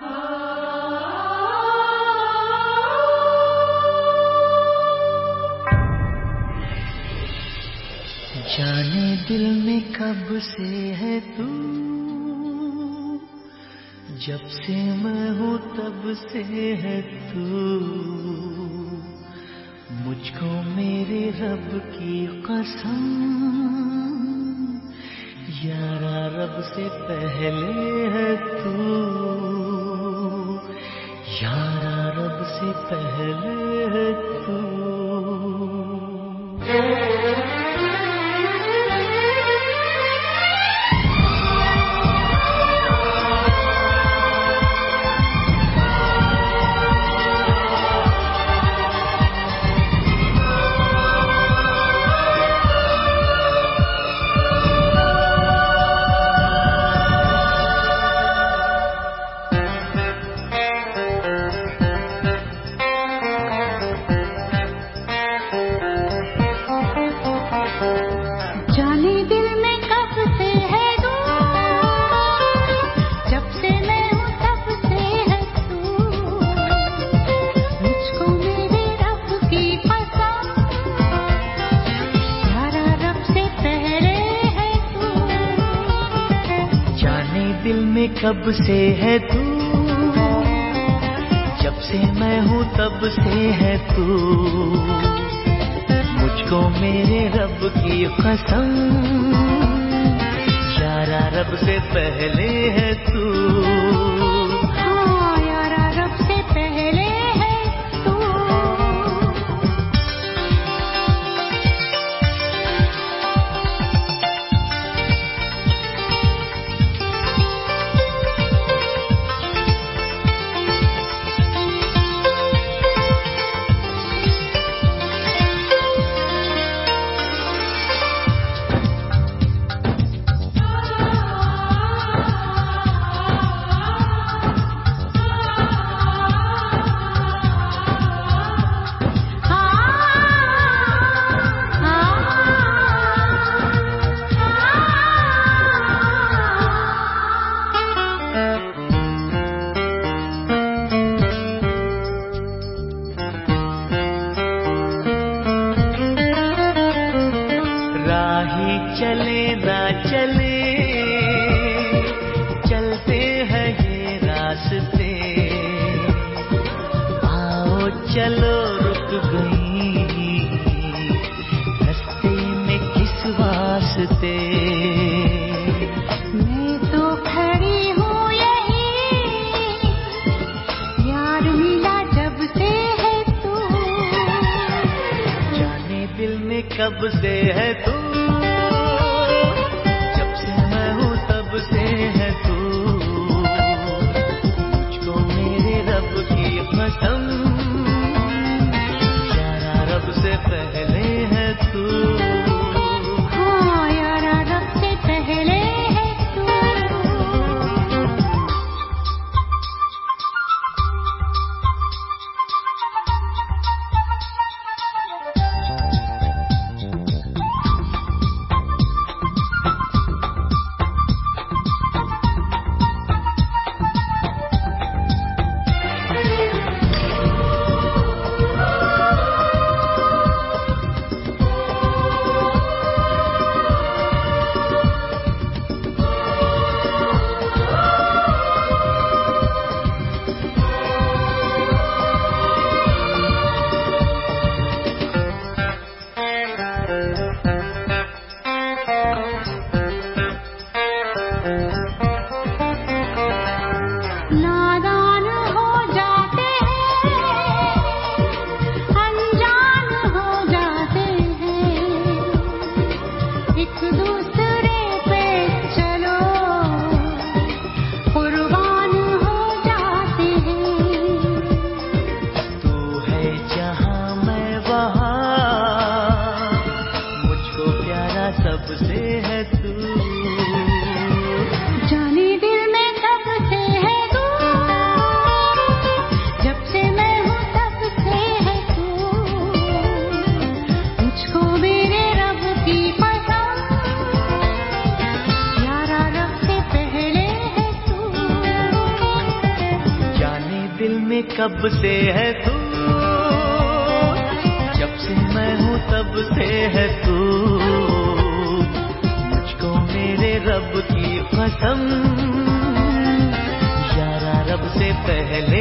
जाने दिल में कब से है तू? जब से मैं हूँ तब से है तू। मुझको मेरे रब की कसम, यारा रब से पहले है तू। यारा रब से पहले है तू। में कब से है तू? जब से मैं हूँ तब से है तू। मुझको मेरे रब की कसम, यारा रब से पहले है तू। चलो रुक गई। रस्ते में किस वास्ते? मैं तो खड़ी हूँ यही। यार मिला जब से है तू। जाने दिल में कब से है तू? कब से है तू? जब से मैं हूँ तब से है तू। मुझको मेरे रब की कसम, यारा रब से पहले